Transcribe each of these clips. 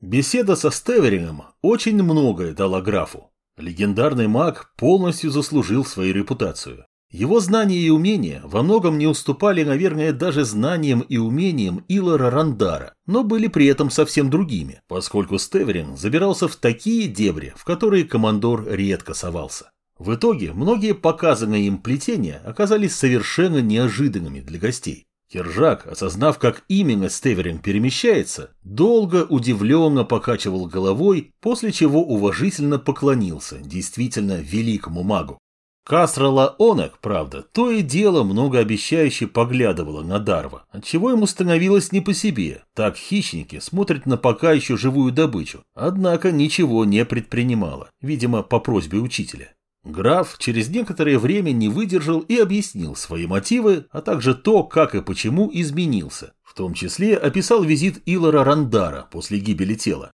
Беседа со Стеверингом очень многое дала графу. Легендарный маг полностью заслужил свою репутацию. Его знания и умения во многом не уступали, наверное, даже знаниям и умениям Илора Рандара, но были при этом совсем другими, поскольку Стеверин забирался в такие дебри, в которые командор редко совался. В итоге многие показанные им плетения оказались совершенно неожиданными для гостей. Киржак, осознав, как именно Стеверин перемещается, долго удивленно покачивал головой, после чего уважительно поклонился действительно великому магу. Кастрала Онек, правда, то и дело многообещающе поглядывала на Дарва, отчего ему становилось не по себе. Так хищники смотрят на пока еще живую добычу, однако ничего не предпринимала, видимо, по просьбе учителя. Граф через некоторое время не выдержал и объяснил свои мотивы, а также то, как и почему изменился. В том числе описал визит Илора Рандара после гибели тела.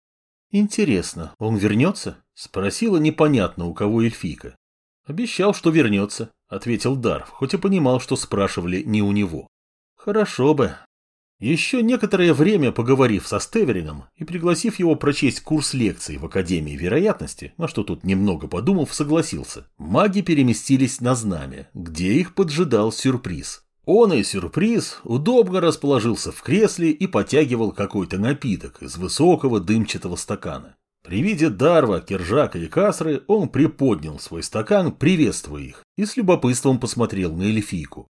«Интересно, он вернется?» – спросила непонятно у кого эльфийка. «Обещал, что вернется», — ответил Дарв, хоть и понимал, что спрашивали не у него. «Хорошо бы». Еще некоторое время поговорив со Стеверингом и пригласив его прочесть курс лекций в Академии Вероятности, на что тут немного подумав, согласился, маги переместились на знамя, где их поджидал сюрприз. Он и сюрприз удобно расположился в кресле и потягивал какой-то напиток из высокого дымчатого стакана. При виде Дарва, Кержака и Касры он приподнял свой стакан, приветствуя их, и с любопытством посмотрел на эльфийку.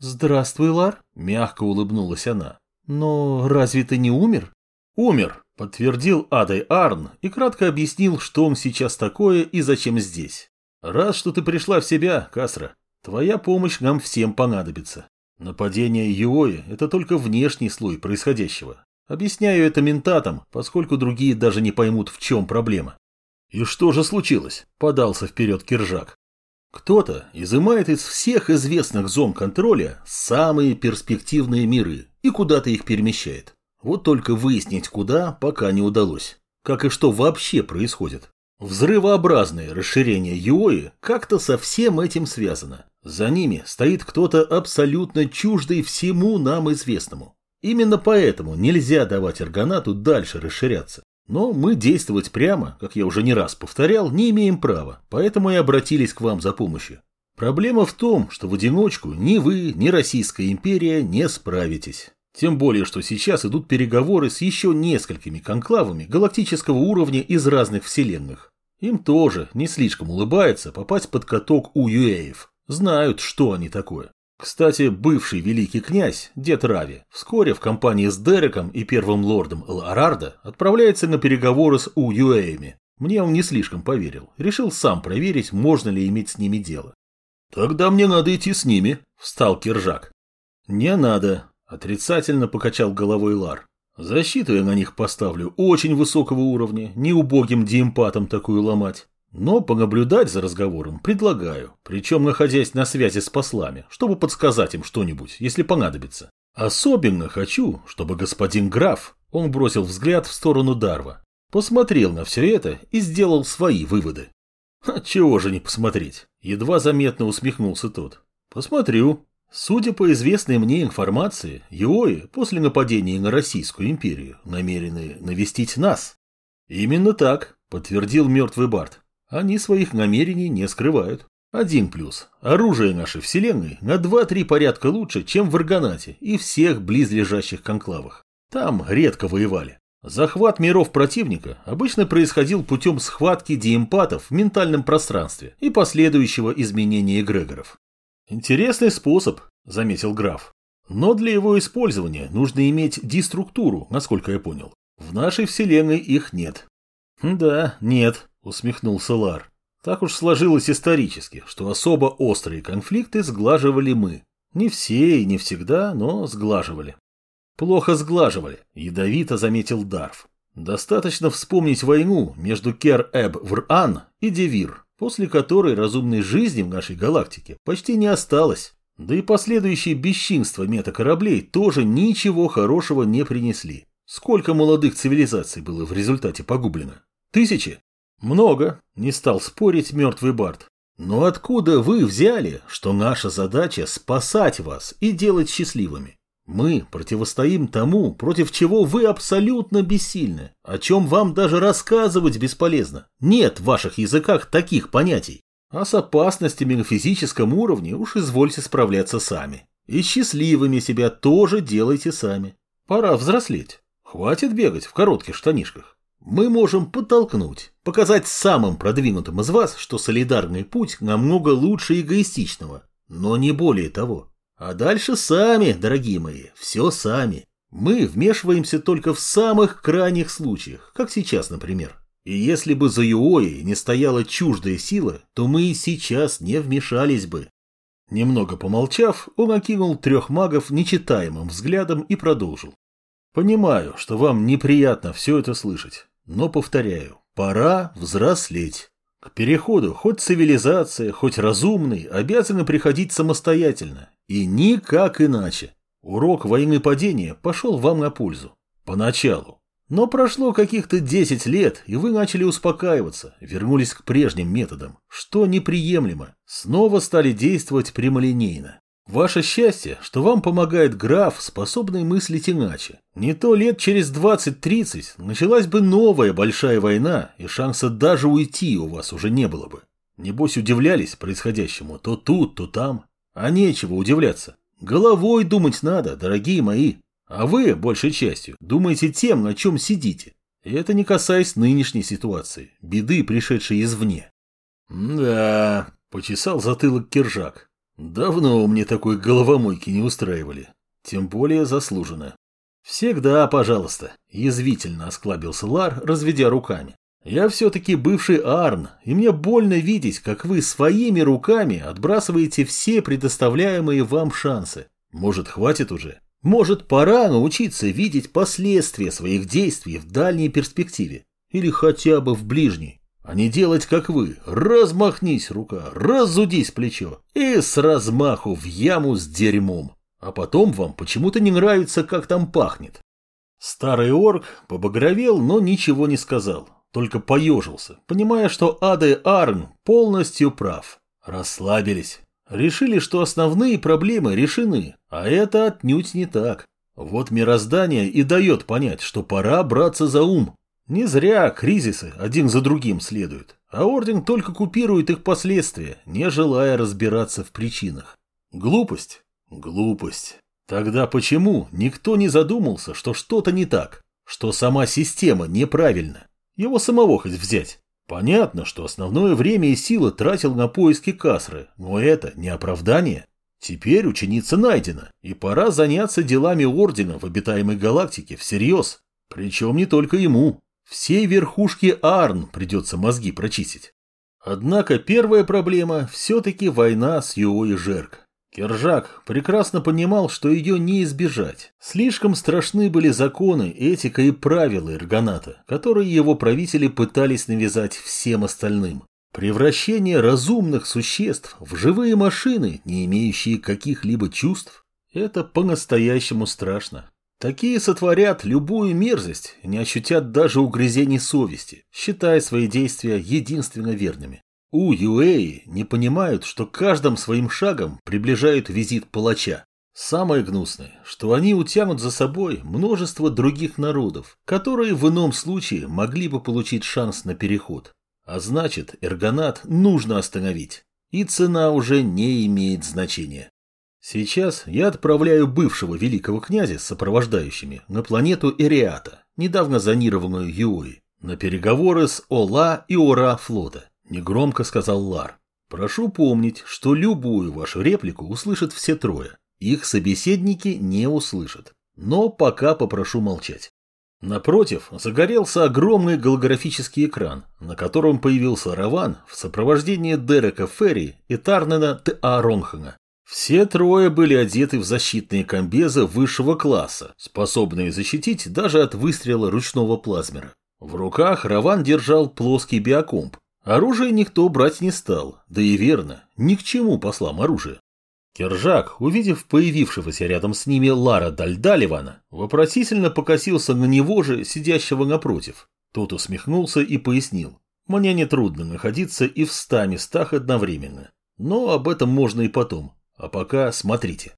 «Здравствуй, Лар», — мягко улыбнулась она. «Но разве ты не умер?» «Умер», — подтвердил Адай Арн и кратко объяснил, что он сейчас такое и зачем здесь. «Рад, что ты пришла в себя, Касра. Твоя помощь нам всем понадобится. Нападение Юои — это только внешний слой происходящего. Объясняю это ментатам, поскольку другие даже не поймут, в чем проблема. «И что же случилось?» – подался вперед Киржак. Кто-то изымает из всех известных зон контроля самые перспективные миры и куда-то их перемещает. Вот только выяснить куда пока не удалось. Как и что вообще происходит. Взрывообразное расширение Юои как-то со всем этим связано. За ними стоит кто-то абсолютно чуждый всему нам известному. Именно поэтому нельзя давать органату дальше расширяться. Но мы действовать прямо, как я уже не раз повторял, не имеем права, поэтому и обратились к вам за помощью. Проблема в том, что в одиночку ни вы, ни Российская империя не справитесь. Тем более, что сейчас идут переговоры с еще несколькими конклавами галактического уровня из разных вселенных. Им тоже не слишком улыбается попасть под каток у юэев. Знают, что они такое. Кстати, бывший великий князь, дед Рави, вскоре в компании с Дереком и первым лордом Ларарда отправляется на переговоры с Уюэями. Мне он не слишком поверил. Решил сам проверить, можно ли иметь с ними дело. «Тогда мне надо идти с ними», — встал Киржак. «Не надо», — отрицательно покачал головой Лар. «Защиту я на них поставлю очень высокого уровня, не убогим диэмпатом такую ломать. Но понаблюдать за разговором предлагаю, причем находясь на связи с послами, чтобы подсказать им что-нибудь, если понадобится. Особенно хочу, чтобы господин граф, он бросил взгляд в сторону Дарва, посмотрел на все это и сделал свои выводы. чего же не посмотреть? Едва заметно усмехнулся тот. Посмотрю. Судя по известной мне информации, Юои после нападения на Российскую империю намерены навестить нас. Именно так, подтвердил мертвый Барт. Они своих намерений не скрывают. Один плюс. Оружие нашей вселенной на 2-3 порядка лучше, чем в Аргонате и всех близлежащих конклавах. Там редко воевали. Захват миров противника обычно происходил путем схватки диэмпатов в ментальном пространстве и последующего изменения эгрегоров. «Интересный способ», — заметил граф. «Но для его использования нужно иметь деструктуру, насколько я понял. В нашей вселенной их нет». «Да, нет», усмехнулся Лар. Так уж сложилось исторически, что особо острые конфликты сглаживали мы. Не все и не всегда, но сглаживали. Плохо сглаживали, ядовито заметил Дарф. Достаточно вспомнить войну между Кер-Эб-Вр-Ан и Девир, после которой разумной жизни в нашей галактике почти не осталось. Да и последующие бесчинства метакораблей тоже ничего хорошего не принесли. Сколько молодых цивилизаций было в результате погублено? Тысячи? Много, не стал спорить мертвый Барт. Но откуда вы взяли, что наша задача спасать вас и делать счастливыми? Мы противостоим тому, против чего вы абсолютно бессильны, о чем вам даже рассказывать бесполезно. Нет в ваших языках таких понятий. А с опасностями на физическом уровне уж извольте справляться сами. И счастливыми себя тоже делайте сами. Пора взрослеть. Хватит бегать в коротких штанишках. Мы можем подтолкнуть, показать самым продвинутым из вас, что солидарный путь намного лучше эгоистичного, но не более того. А дальше сами, дорогие мои, все сами. Мы вмешиваемся только в самых крайних случаях, как сейчас, например. И если бы за Юоей не стояла чуждая сила, то мы и сейчас не вмешались бы. Немного помолчав, он окинул трех магов нечитаемым взглядом и продолжил. Понимаю, что вам неприятно все это слышать, но повторяю, пора взрослеть. К переходу хоть цивилизация, хоть разумный обязаны приходить самостоятельно, и никак иначе. Урок войны падения пошел вам на пользу. Поначалу. Но прошло каких-то 10 лет, и вы начали успокаиваться, вернулись к прежним методам, что неприемлемо, снова стали действовать прямолинейно. Ваше счастье, что вам помогает граф, способный мыслить иначе. Не то лет через 20-30 началась бы новая большая война, и шанса даже уйти у вас уже не было бы. Небось удивлялись происходящему то тут, то там. А нечего удивляться. Головой думать надо, дорогие мои. А вы, большей частью, думаете тем, на чем сидите. И это не касаясь нынешней ситуации, беды, пришедшей извне. «Да», — почесал затылок Киржак. Давно мне такой головомойки не устраивали. Тем более заслуженно. Всегда, пожалуйста, язвительно осклабился Лар, разведя руками. Я все-таки бывший Арн, и мне больно видеть, как вы своими руками отбрасываете все предоставляемые вам шансы. Может, хватит уже? Может, пора научиться видеть последствия своих действий в дальней перспективе? Или хотя бы в ближней? А не делать, как вы. Размахнись рука, разудись плечо и с размаху в яму с дерьмом. А потом вам почему-то не нравится, как там пахнет. Старый орк побагровел, но ничего не сказал, только поежился, понимая, что Аде Арн полностью прав. Расслабились. Решили, что основные проблемы решены, а это отнюдь не так. Вот мироздание и дает понять, что пора браться за ум, не зря кризисы один за другим следуют, а орден только купирует их последствия, не желая разбираться в причинах. Глупость? Глупость. Тогда почему никто не задумался, что что-то не так, что сама система неправильна? Его самого хоть взять. Понятно, что основное время и силы тратил на поиски Касры, но это не оправдание. Теперь ученица найдена, и пора заняться делами Ордена в обитаемой галактике всерьез. Причем не только ему. Всей верхушке Арн придется мозги прочистить. Однако первая проблема все-таки война с Юо и Жерк. Кержак прекрасно понимал, что ее не избежать. Слишком страшны были законы, этика и правила Эргоната, которые его правители пытались навязать всем остальным. Превращение разумных существ в живые машины, не имеющие каких-либо чувств, это по-настоящему страшно. Такие сотворят любую мерзость, не ощутят даже угрызений совести, считая свои действия единственно верными. У Юэи не понимают, что каждым своим шагом приближают визит палача. Самое гнусное, что они утянут за собой множество других народов, которые в ином случае могли бы получить шанс на переход. А значит, Эргонат нужно остановить, и цена уже не имеет значения. Сейчас я отправляю бывшего великого князя с сопровождающими на планету Эриата, недавно зонированную Юи, на переговоры с ОЛА и ОРА флота, негромко сказал Лар. Прошу помнить, что любую вашу реплику услышат все трое. Их собеседники не услышат. Но пока попрошу молчать. Напротив загорелся огромный голографический экран, на котором появился Раван в сопровождении Дерека Ферри и Тарнена Т.А. Ронхана. Все трое были одеты в защитные комбезы высшего класса, способные защитить даже от выстрела ручного плазмера. В руках Раван держал плоский биокомп. Оружие никто брать не стал, да и верно, ни к чему послам оружие. Кержак, увидев появившегося рядом с ними Лара Дальдаливана, вопросительно покосился на него же, сидящего напротив. Тот усмехнулся и пояснил. «Мне нетрудно находиться и в ста местах одновременно. Но об этом можно и потом. А пока смотрите.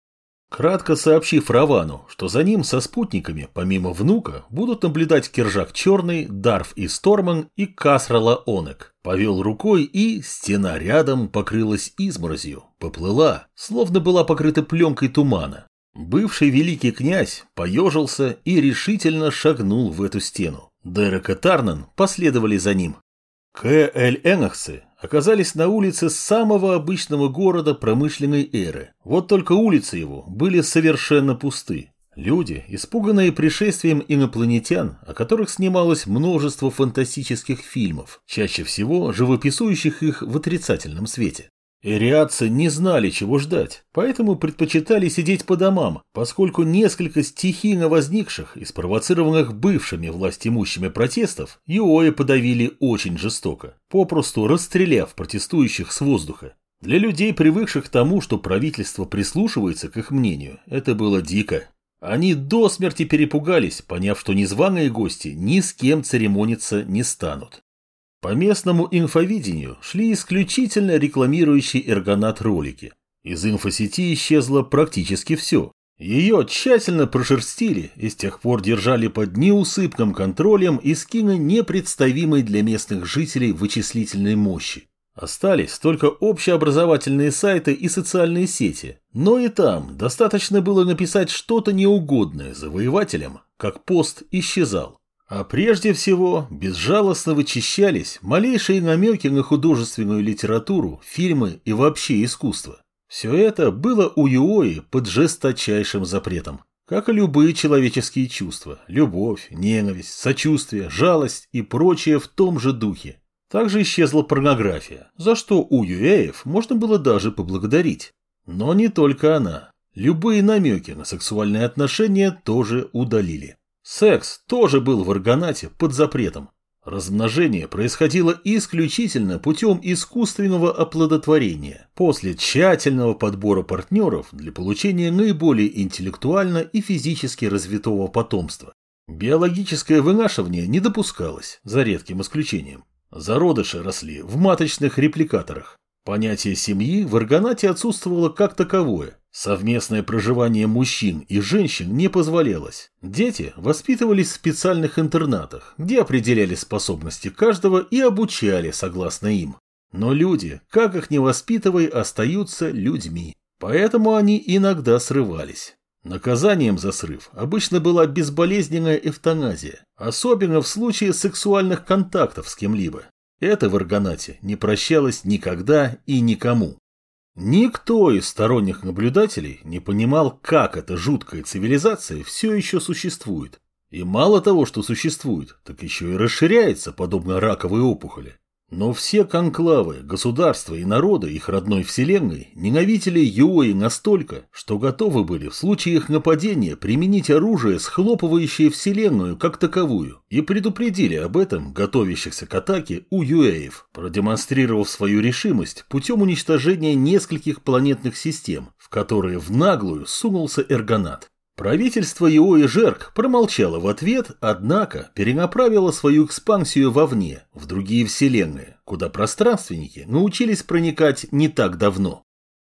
кратко сообщив Равану, что за ним со спутниками, помимо внука, будут наблюдать Киржак Черный, Дарф и Сторман и Касрала Онек. Повел рукой, и стена рядом покрылась изморозью, поплыла, словно была покрыта пленкой тумана. Бывший великий князь поежился и решительно шагнул в эту стену. Дерек и Тарнан последовали за ним. К.Л. Энахсы оказались на улице самого обычного города промышленной эры. Вот только улицы его были совершенно пусты. Люди, испуганные пришествием инопланетян, о которых снималось множество фантастических фильмов, чаще всего живописующих их в отрицательном свете. Эриадцы не знали, чего ждать, поэтому предпочитали сидеть по домам, поскольку несколько стихийно возникших и спровоцированных бывшими властимущими протестов Юои подавили очень жестоко, попросту расстреляв протестующих с воздуха. Для людей, привыкших к тому, что правительство прислушивается к их мнению, это было дико. Они до смерти перепугались, поняв, что незваные гости ни с кем церемониться не станут. По местному инфовидению шли исключительно рекламирующие эргонат ролики. Из инфосети исчезло практически все. Ее тщательно прошерстили и с тех пор держали под неусыпным контролем и скины непредставимой для местных жителей вычислительной мощи. Остались только общеобразовательные сайты и социальные сети, но и там достаточно было написать что-то неугодное завоевателям, как пост исчезал. А прежде всего, безжалостно вычищались малейшие намеки на художественную литературу, фильмы и вообще искусство. Все это было у Юои под жесточайшим запретом. Как и любые человеческие чувства – любовь, ненависть, сочувствие, жалость и прочее в том же духе. Также исчезла порнография, за что у Юэев можно было даже поблагодарить. Но не только она. Любые намеки на сексуальные отношения тоже удалили. Секс тоже был в органате под запретом. Размножение происходило исключительно путем искусственного оплодотворения, после тщательного подбора партнеров для получения наиболее интеллектуально и физически развитого потомства. Биологическое вынашивание не допускалось, за редким исключением. Зародыши росли в маточных репликаторах. Понятие семьи в органате отсутствовало как таковое, Совместное проживание мужчин и женщин не позволялось. Дети воспитывались в специальных интернатах, где определяли способности каждого и обучали согласно им. Но люди, как их не воспитывай, остаются людьми. Поэтому они иногда срывались. Наказанием за срыв обычно была безболезненная эвтаназия, особенно в случае сексуальных контактов с кем-либо. Это в Аргонате не прощалось никогда и никому. Никто из сторонних наблюдателей не понимал, как эта жуткая цивилизация все еще существует. И мало того, что существует, так еще и расширяется, подобно раковой опухоли. Но все конклавы, государства и народы их родной вселенной ненавидели Юои настолько, что готовы были в случае их нападения применить оружие, схлопывающее вселенную как таковую, и предупредили об этом готовящихся к атаке у Юэев, продемонстрировав свою решимость путем уничтожения нескольких планетных систем, в которые в наглую сунулся Эргонат. Правительство его и Жерк промолчало в ответ, однако перенаправило свою экспансию вовне, в другие вселенные, куда пространственники научились проникать не так давно.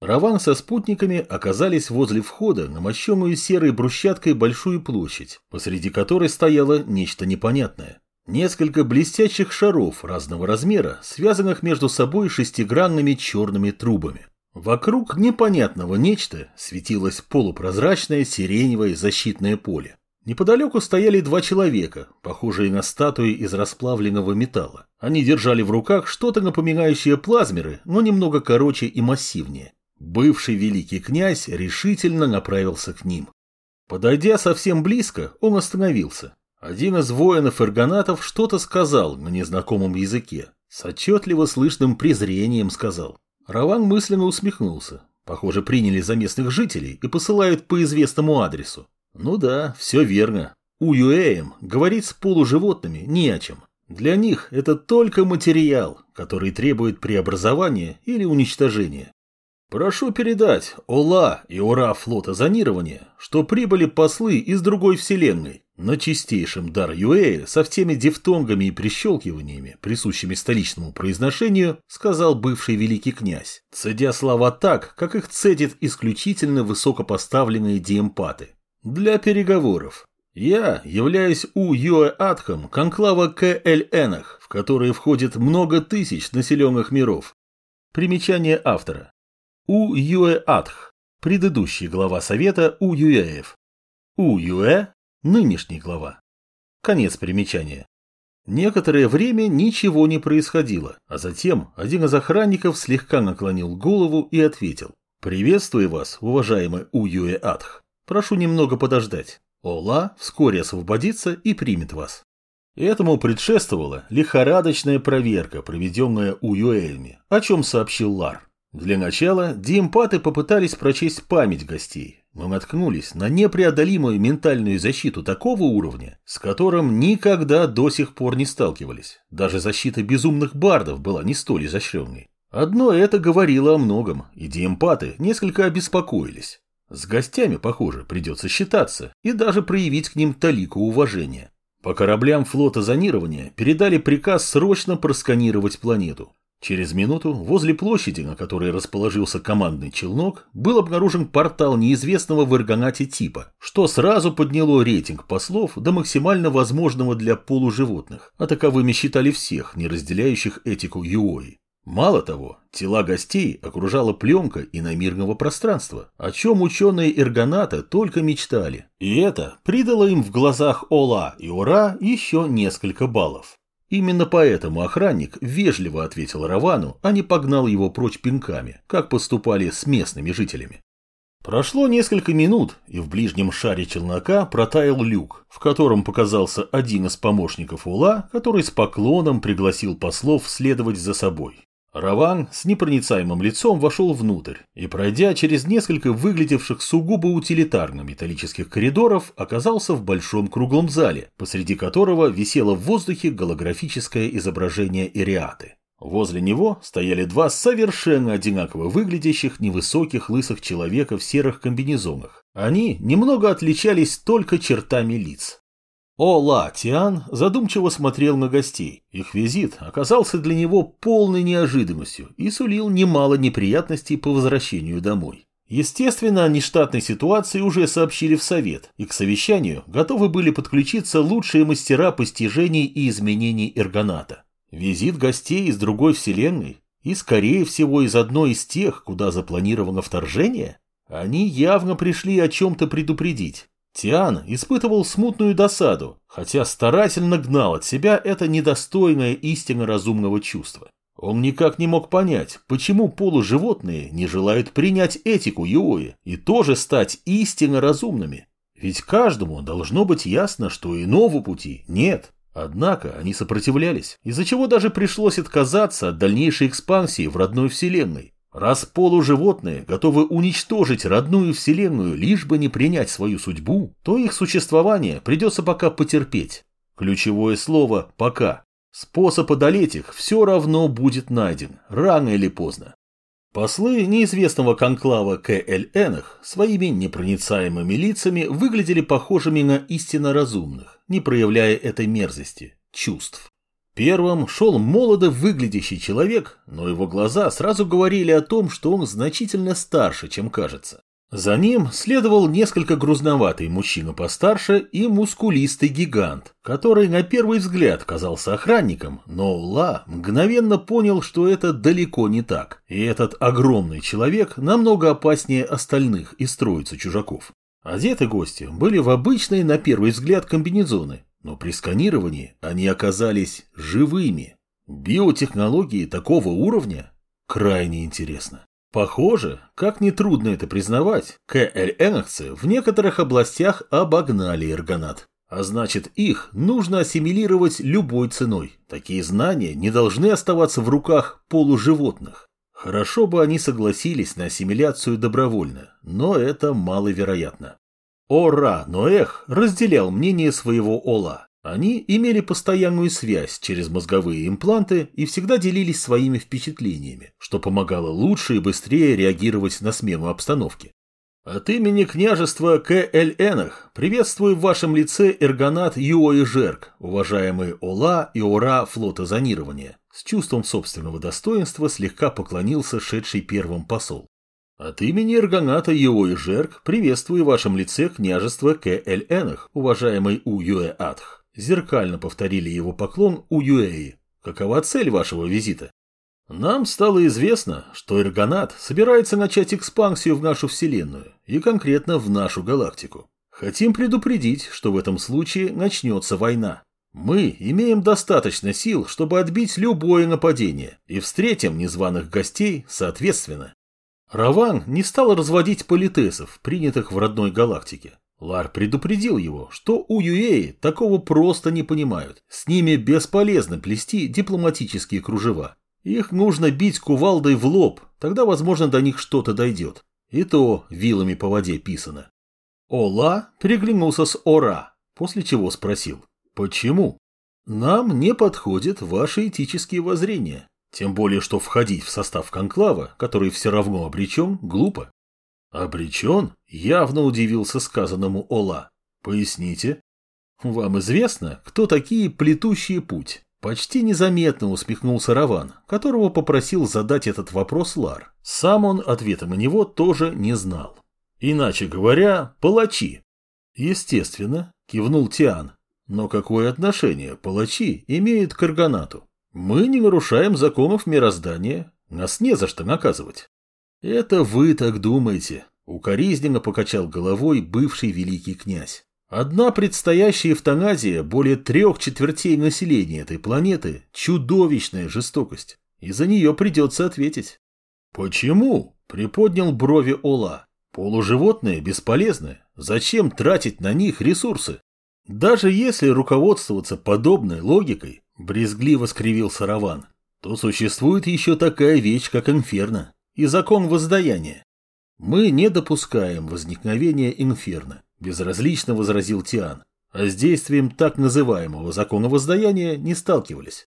Раван со спутниками оказались возле входа на мощенную серой брусчаткой большую площадь, посреди которой стояло нечто непонятное. Несколько блестящих шаров разного размера, связанных между собой шестигранными черными трубами. Вокруг непонятного нечто светилось полупрозрачное сиреневое защитное поле. Неподалеку стояли два человека, похожие на статуи из расплавленного металла. Они держали в руках что-то напоминающее плазмеры, но немного короче и массивнее. Бывший великий князь решительно направился к ним. Подойдя совсем близко, он остановился. Один из воинов-эргонатов что-то сказал на незнакомом языке. С отчетливо слышным презрением сказал. Раван мысленно усмехнулся. Похоже, приняли за местных жителей и посылают по известному адресу. Ну да, все верно. У Юэем говорить с полуживотными не о чем. Для них это только материал, который требует преобразования или уничтожения. Прошу передать Ола и Ура флота зонирования, что прибыли послы из другой вселенной, На чистейшем дар Юэя со всеми дифтонгами и прищелкиваниями, присущими столичному произношению, сказал бывший великий князь, цедя слова так, как их цедят исключительно высокопоставленные диэмпаты. Для переговоров. Я являюсь У Юэ Атхом конклава КЛНах, в которые входит много тысяч населенных миров. Примечание автора. У Юэ Атх. Предыдущий глава совета У Юэев. У Юэ Нынешний глава. Конец примечания. Некоторое время ничего не происходило, а затем один из охранников слегка наклонил голову и ответил. «Приветствую вас, уважаемый Уюэ Атх. Прошу немного подождать. Ола вскоре освободится и примет вас». Этому предшествовала лихорадочная проверка, проведенная Уюэями, о чем сообщил Лар. Для начала диэмпаты попытались прочесть память гостей, мы наткнулись на непреодолимую ментальную защиту такого уровня, с которым никогда до сих пор не сталкивались. Даже защита безумных бардов была не столь изощренной. Одно это говорило о многом, и диэмпаты несколько обеспокоились. С гостями, похоже, придется считаться и даже проявить к ним талику уважения. По кораблям флота зонирования передали приказ срочно просканировать планету. Через минуту возле площади, на которой расположился командный челнок, был обнаружен портал неизвестного в Эргонате типа, что сразу подняло рейтинг послов до максимально возможного для полуживотных, а таковыми считали всех, не разделяющих этику Юои. Мало того, тела гостей окружала пленка иномирного пространства, о чем ученые Эргоната только мечтали. И это придало им в глазах Ола и Ура еще несколько баллов. Именно поэтому охранник вежливо ответил Равану, а не погнал его прочь пинками, как поступали с местными жителями. Прошло несколько минут, и в ближнем шаре челнока протаял люк, в котором показался один из помощников Ула, который с поклоном пригласил послов следовать за собой. Раван с непроницаемым лицом вошел внутрь и, пройдя через несколько выглядевших сугубо утилитарно металлических коридоров, оказался в большом круглом зале, посреди которого висело в воздухе голографическое изображение Ириаты. Возле него стояли два совершенно одинаково выглядящих невысоких лысых человека в серых комбинезонах. Они немного отличались только чертами лиц. О-Ла Тиан задумчиво смотрел на гостей. Их визит оказался для него полной неожиданностью и сулил немало неприятностей по возвращению домой. Естественно, о нештатной ситуации уже сообщили в Совет, и к совещанию готовы были подключиться лучшие мастера постижений и изменений Эргоната. Визит гостей из другой вселенной и, скорее всего, из одной из тех, куда запланировано вторжение? Они явно пришли о чем-то предупредить, Тиан испытывал смутную досаду, хотя старательно гнал от себя это недостойное истинно разумного чувства. Он никак не мог понять, почему полуживотные не желают принять этику Юои и тоже стать истинно разумными. Ведь каждому должно быть ясно, что иного пути нет. Однако они сопротивлялись, из-за чего даже пришлось отказаться от дальнейшей экспансии в родной вселенной. Раз полуживотные готовы уничтожить родную вселенную, лишь бы не принять свою судьбу, то их существование придется пока потерпеть. Ключевое слово «пока». Способ одолеть их все равно будет найден, рано или поздно. Послы неизвестного конклава КЛНах своими непроницаемыми лицами выглядели похожими на истинно разумных, не проявляя этой мерзости, чувств. Первым шел молодо выглядящий человек, но его глаза сразу говорили о том, что он значительно старше, чем кажется. За ним следовал несколько грузноватый мужчина постарше и мускулистый гигант, который на первый взгляд казался охранником, но Ла мгновенно понял, что это далеко не так, и этот огромный человек намного опаснее остальных из троицы чужаков. Одеты гости были в обычные на первый взгляд комбинезоны, но при сканировании они оказались живыми. Биотехнологии такого уровня крайне интересно. Похоже, как нетрудно это признавать, КЛНовцы в некоторых областях обогнали эргонат. А значит, их нужно ассимилировать любой ценой. Такие знания не должны оставаться в руках полуживотных. Хорошо бы они согласились на ассимиляцию добровольно, но это маловероятно. Ора Ноэх разделял мнение своего Ола. Они имели постоянную связь через мозговые импланты и всегда делились своими впечатлениями, что помогало лучше и быстрее реагировать на смену обстановки. От имени княжества КЛНах приветствую в вашем лице Эргонат Юо и Жерк, уважаемые Ола и Ора флота зонирования. С чувством собственного достоинства слегка поклонился шедший первым посол. От имени Эргоната Юо и Жерк приветствую в вашем лице княжество КЛНах, уважаемый Уюэ Атх. Зеркально повторили его поклон Уюэи. Какова цель вашего визита? Нам стало известно, что Эргонат собирается начать экспансию в нашу Вселенную, и конкретно в нашу галактику. Хотим предупредить, что в этом случае начнется война. Мы имеем достаточно сил, чтобы отбить любое нападение, и встретим незваных гостей соответственно. Раван не стал разводить политесов, принятых в родной галактике. Лар предупредил его, что у Юэи такого просто не понимают. С ними бесполезно плести дипломатические кружева. Их нужно бить кувалдой в лоб, тогда, возможно, до них что-то дойдет. И то вилами по воде писано. Ола переглянулся с Ора, после чего спросил, почему? Нам не подходят ваши этические воззрения. Тем более, что входить в состав конклава, который все равно обречен, глупо. Обречен? Явно удивился сказанному Ола. Поясните. Вам известно, кто такие плетущие путь? Почти незаметно усмехнулся Раван, которого попросил задать этот вопрос Лар. Сам он ответа на него тоже не знал. Иначе говоря, палачи. Естественно, кивнул Тиан. Но какое отношение палачи имеют к Аргонату? Мы не нарушаем законов мироздания, нас не за что наказывать. Это вы так думаете, укоризненно покачал головой бывший великий князь. Одна предстоящая эвтаназия более трех четвертей населения этой планеты – чудовищная жестокость, и за нее придется ответить. Почему? – приподнял брови Ола. Полуживотные бесполезны, зачем тратить на них ресурсы? Даже если руководствоваться подобной логикой, брезгливо скривился Раван, то существует еще такая вещь, как инферно и закон воздаяния. Мы не допускаем возникновения инферно. Безразлично возразил Тиан. А с действием так называемого закона воздаяния не сталкивались.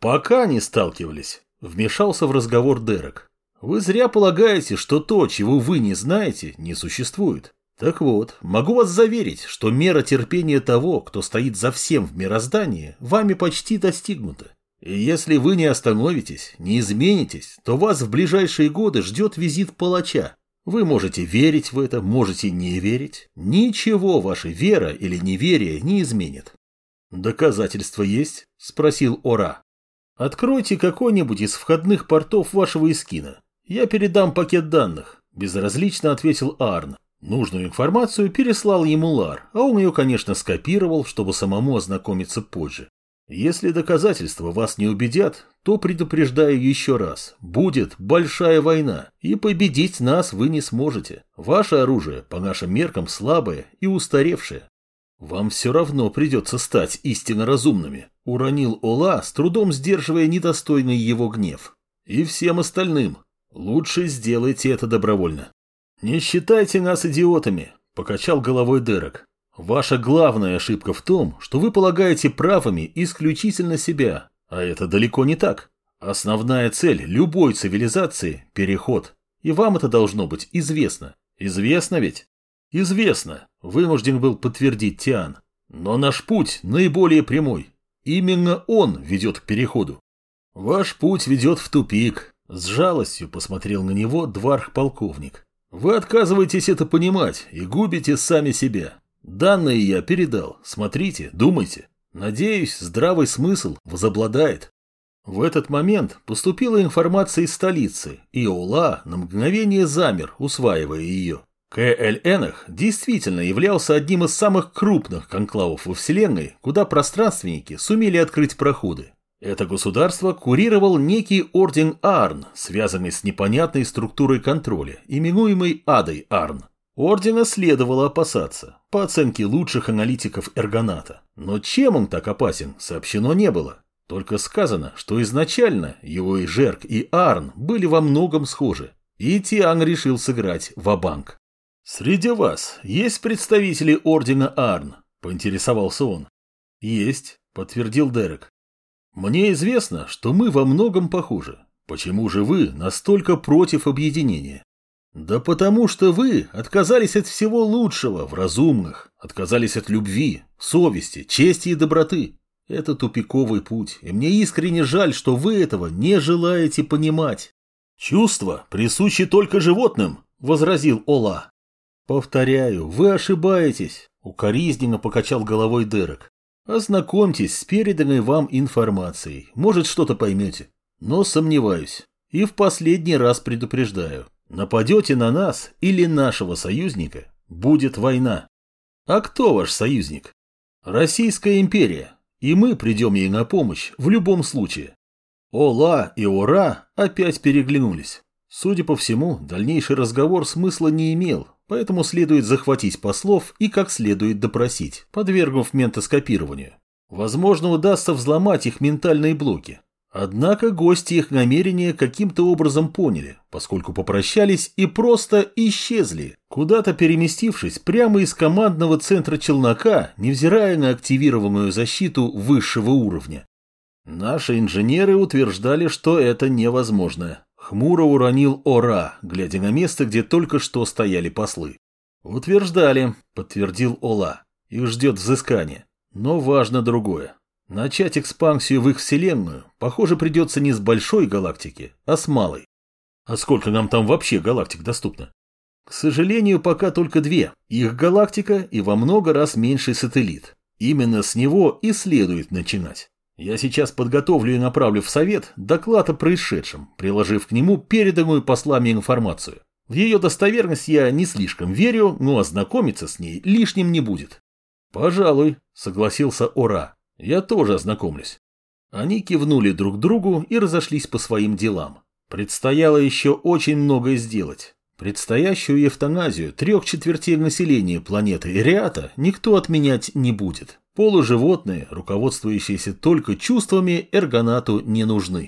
Пока не сталкивались, вмешался в разговор Дерек. Вы зря полагаете, что то, чего вы не знаете, не существует. Так вот, могу вас заверить, что мера терпения того, кто стоит за всем в мироздании, вами почти достигнута. И если вы не остановитесь, не изменитесь, то вас в ближайшие годы ждет визит палача, вы можете верить в это, можете не верить. Ничего ваша вера или неверие не изменит. Доказательства есть? Спросил Ора. Откройте какой-нибудь из входных портов вашего эскина. Я передам пакет данных. Безразлично ответил Арн. Нужную информацию переслал ему Лар, а он ее, конечно, скопировал, чтобы самому ознакомиться позже. Если доказательства вас не убедят, то предупреждаю еще раз. Будет большая война, и победить нас вы не сможете. Ваше оружие, по нашим меркам, слабое и устаревшее. Вам все равно придется стать истинно разумными, уронил Ола, с трудом сдерживая недостойный его гнев. И всем остальным. Лучше сделайте это добровольно. Не считайте нас идиотами, покачал головой Дерек. Ваша главная ошибка в том, что вы полагаете правами исключительно себя, а это далеко не так. Основная цель любой цивилизации – переход. И вам это должно быть известно. Известно ведь? Известно, вынужден был подтвердить Тиан. Но наш путь наиболее прямой. Именно он ведет к переходу. Ваш путь ведет в тупик. С жалостью посмотрел на него дварх-полковник. Вы отказываетесь это понимать и губите сами себя. Данные я передал. Смотрите, думайте. Надеюсь, здравый смысл возобладает. В этот момент поступила информация из столицы, и Ола на мгновение замер, усваивая ее. КЛНах действительно являлся одним из самых крупных конклавов во Вселенной, куда пространственники сумели открыть проходы. Это государство курировал некий орден Арн, связанный с непонятной структурой контроля, именуемый Адой Арн. Ордена следовало опасаться, по оценке лучших аналитиков Эргоната. Но чем он так опасен, сообщено не было. Только сказано, что изначально его и Жерк, и Арн были во многом схожи. И Тиан решил сыграть в банк «Среди вас есть представители Ордена Арн?» – поинтересовался он. «Есть», – подтвердил Дерек. «Мне известно, что мы во многом похожи. Почему же вы настолько против объединения?» Да потому что вы отказались от всего лучшего в разумных, отказались от любви, совести, чести и доброты. Это тупиковый путь, и мне искренне жаль, что вы этого не желаете понимать. Чувства присущи только животным, возразил Ола. Повторяю, вы ошибаетесь, укоризненно покачал головой Дерек. Ознакомьтесь с переданной вам информацией, может что-то поймете. Но сомневаюсь. И в последний раз предупреждаю. Нападете на нас или нашего союзника, будет война. А кто ваш союзник? Российская империя. И мы придем ей на помощь в любом случае. Ола и Ора опять переглянулись. Судя по всему, дальнейший разговор смысла не имел, поэтому следует захватить послов и как следует допросить, подвергнув ментоскопированию. Возможно, удастся взломать их ментальные блоки, Однако гости их намерения каким-то образом поняли, поскольку попрощались и просто исчезли, куда-то переместившись прямо из командного центра челнока, невзирая на активированную защиту высшего уровня. Наши инженеры утверждали, что это невозможно. Хмуро уронил Ора, глядя на место, где только что стояли послы. «Утверждали», — подтвердил Ола. «Их ждет взыскание. Но важно другое. Начать экспансию в их вселенную, похоже, придется не с большой галактики, а с малой. А сколько нам там вообще галактик доступно? К сожалению, пока только две. Их галактика и во много раз меньший сателлит. Именно с него и следует начинать. Я сейчас подготовлю и направлю в совет доклад о происшедшем, приложив к нему переданную послами информацию. В ее достоверность я не слишком верю, но ознакомиться с ней лишним не будет. Пожалуй, согласился Ора. Я тоже ознакомлюсь. Они кивнули друг другу и разошлись по своим делам. Предстояло еще очень многое сделать. Предстоящую эвтаназию трех четвертей населения планеты Ириата никто отменять не будет. Полуживотные, руководствующиеся только чувствами, эргонату не нужны.